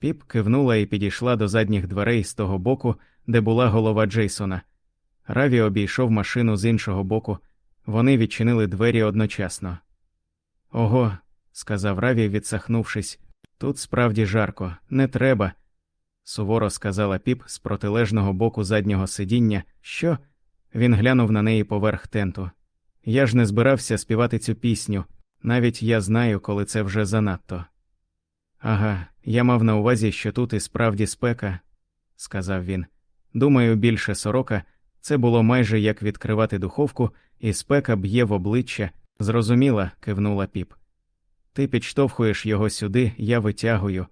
Піп кивнула і підійшла до задніх дверей з того боку, де була голова Джейсона. Раві обійшов машину з іншого боку, вони відчинили двері одночасно. Ого, сказав Раві, відсахнувшись, тут справді жарко, не треба. Суворо сказала піп з протилежного боку заднього сидіння, що він глянув на неї поверх тенту. Я ж не збирався співати цю пісню, навіть я знаю, коли це вже занадто. Ага, я мав на увазі, що тут і справді спека, сказав він. Думаю, більше сорока це було майже як відкривати духовку, і спека б'є в обличчя. Зрозуміла, кивнула піп. Ти підштовхуєш його сюди, я витягую.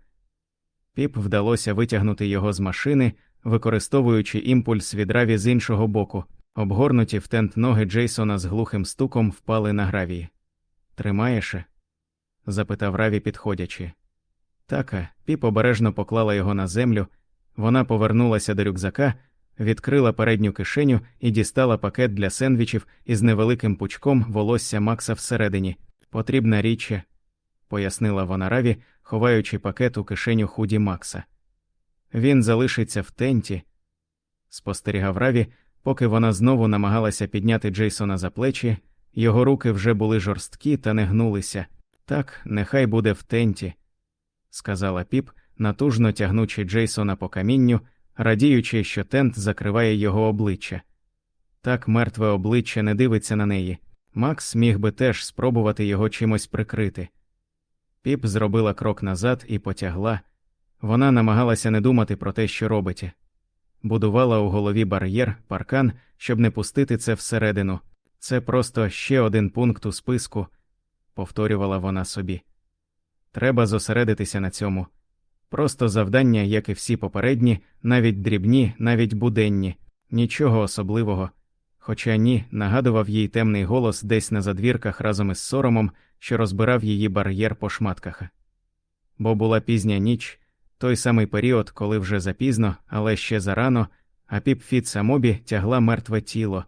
Піп вдалося витягнути його з машини, використовуючи імпульс від раві з іншого боку, обгорнуті в тент ноги Джейсона з глухим стуком впали на гравії. Тримаєш? запитав Раві, підходячи. Така, піп обережно поклала його на землю, вона повернулася до рюкзака, відкрила передню кишеню і дістала пакет для сендвічів із невеликим пучком волосся Макса всередині. Потрібна річ, пояснила вона Раві, ховаючи пакет у кишеню худі Макса. Він залишиться в тенті, спостерігав Раві, поки вона знову намагалася підняти Джейсона за плечі, його руки вже були жорсткі та не гнулися. Так, нехай буде в тенті, сказала піп, натужно тягнучи Джейсона по камінню, радіючи, що тент закриває його обличчя. Так мертве обличчя не дивиться на неї. Макс міг би теж спробувати його чимось прикрити. Піп зробила крок назад і потягла. Вона намагалася не думати про те, що робить. Будувала у голові бар'єр, паркан, щоб не пустити це всередину. Це просто ще один пункт у списку, повторювала вона собі. Треба зосередитися на цьому. Просто завдання, як і всі попередні, навіть дрібні, навіть буденні, нічого особливого. Хоча ні, нагадував їй темний голос десь на задвірках разом із соромом, що розбирав її бар'єр по шматках. Бо була пізня ніч, той самий період, коли вже запізно, але ще зарано, а піп Фіт Самобі тягла мертве тіло.